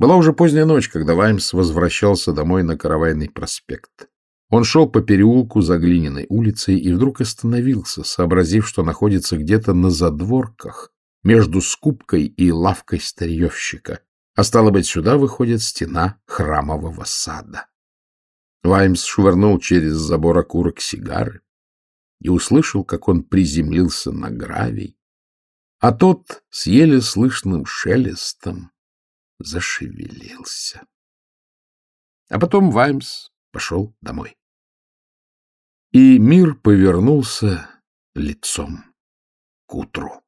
Была уже поздняя ночь, когда Ваймс возвращался домой на Каравайный проспект. Он шел по переулку за глиняной улицей и вдруг остановился, сообразив, что находится где-то на задворках между скупкой и лавкой старьевщика, а стало быть, сюда выходит стена храмового сада. Ваймс швырнул через забор окурок сигары и услышал, как он приземлился на гравий, а тот с еле слышным шелестом зашевелился. А потом Ваймс пошел домой. И мир повернулся лицом к утру.